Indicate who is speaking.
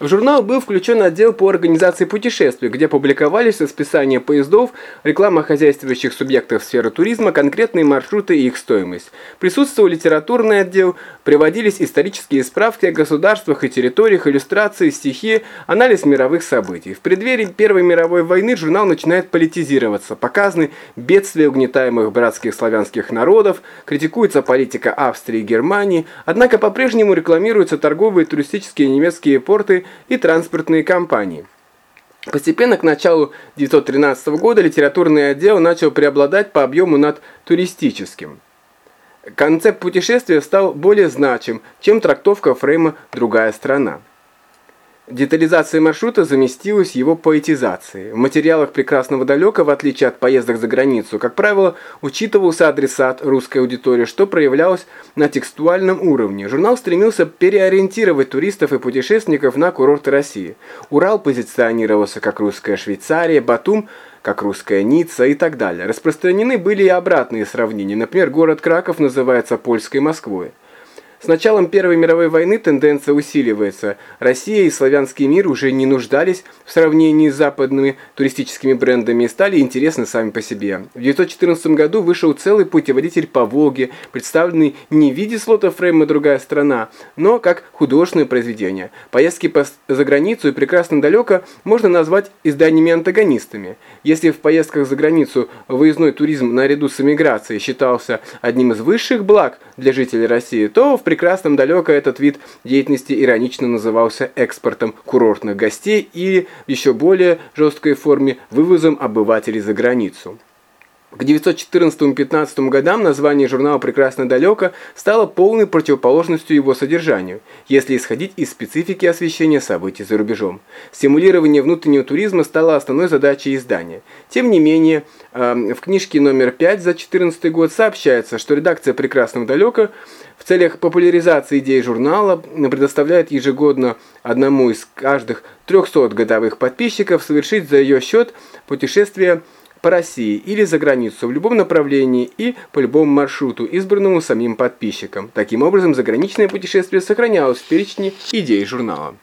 Speaker 1: В журнал был включен отдел по организации путешествий, где публиковались расписания поездов, реклама хозяйствующих субъектов сферы туризма, конкретные маршруты и их стоимость. Присутствовал литературный отдел, приводились исторические справки о государствах и территориях, иллюстрации, стихи, анализ мировых событий. В преддверии Первой мировой войны журнал начинает политизироваться, показаны бедствия угнетаемых братских славянских народов, критикуется политика Австрии и Германии, однако по-прежнему рекламируются торговые туристические немецкие порты и транспортные компании. Постепенно к началу 1913 года литературный отдел начал преобладать по объему над туристическим. Концепт путешествия стал более значим, чем трактовка фрейма «другая страна». Детализация маршрута заместилась его поэтизацией. В материалах «Прекрасного далека», в отличие от поездок за границу, как правило, учитывался адресат русской аудитории, что проявлялось на текстуальном уровне. Журнал стремился переориентировать туристов и путешественников на курорты России. Урал позиционировался как русская Швейцария, Батум – как русская Ницца и так далее. Распространены были и обратные сравнения. Например, город Краков называется польской Москвой. С началом Первой мировой войны тенденция усиливается. Россия и славянский мир уже не нуждались в сравнении с западными туристическими брендами и стали интересны сами по себе. В 1914 году вышел целый путеводитель по Волге, представленный не в виде слота фрейма «Другая страна», но как художественное произведение. Поездки по за границу и прекрасно далеко можно назвать изданиями-антагонистами. Если в поездках за границу выездной туризм наряду с эмиграцией считался одним из высших благ для жителей России, то в прекрасном далеко этот вид деятельности иронично назывался экспортом курортных гостей или еще более жесткой форме вывозом обывателей за границу. К 1914-15 годам название журнала «Прекрасно далеко» стало полной противоположностью его содержанию, если исходить из специфики освещения событий за рубежом. Стимулирование внутреннего туризма стало основной задачей издания. Тем не менее, в книжке номер 5 за 2014 год сообщается, что редакция «Прекрасного далеко» в целях популяризации идей журнала предоставляет ежегодно одному из каждых 300 годовых подписчиков совершить за ее счет путешествие по России или за границу в любом направлении и по любому маршруту, избранному самим подписчиком. Таким образом, заграничное путешествие сохранялось в перечне идей журнала.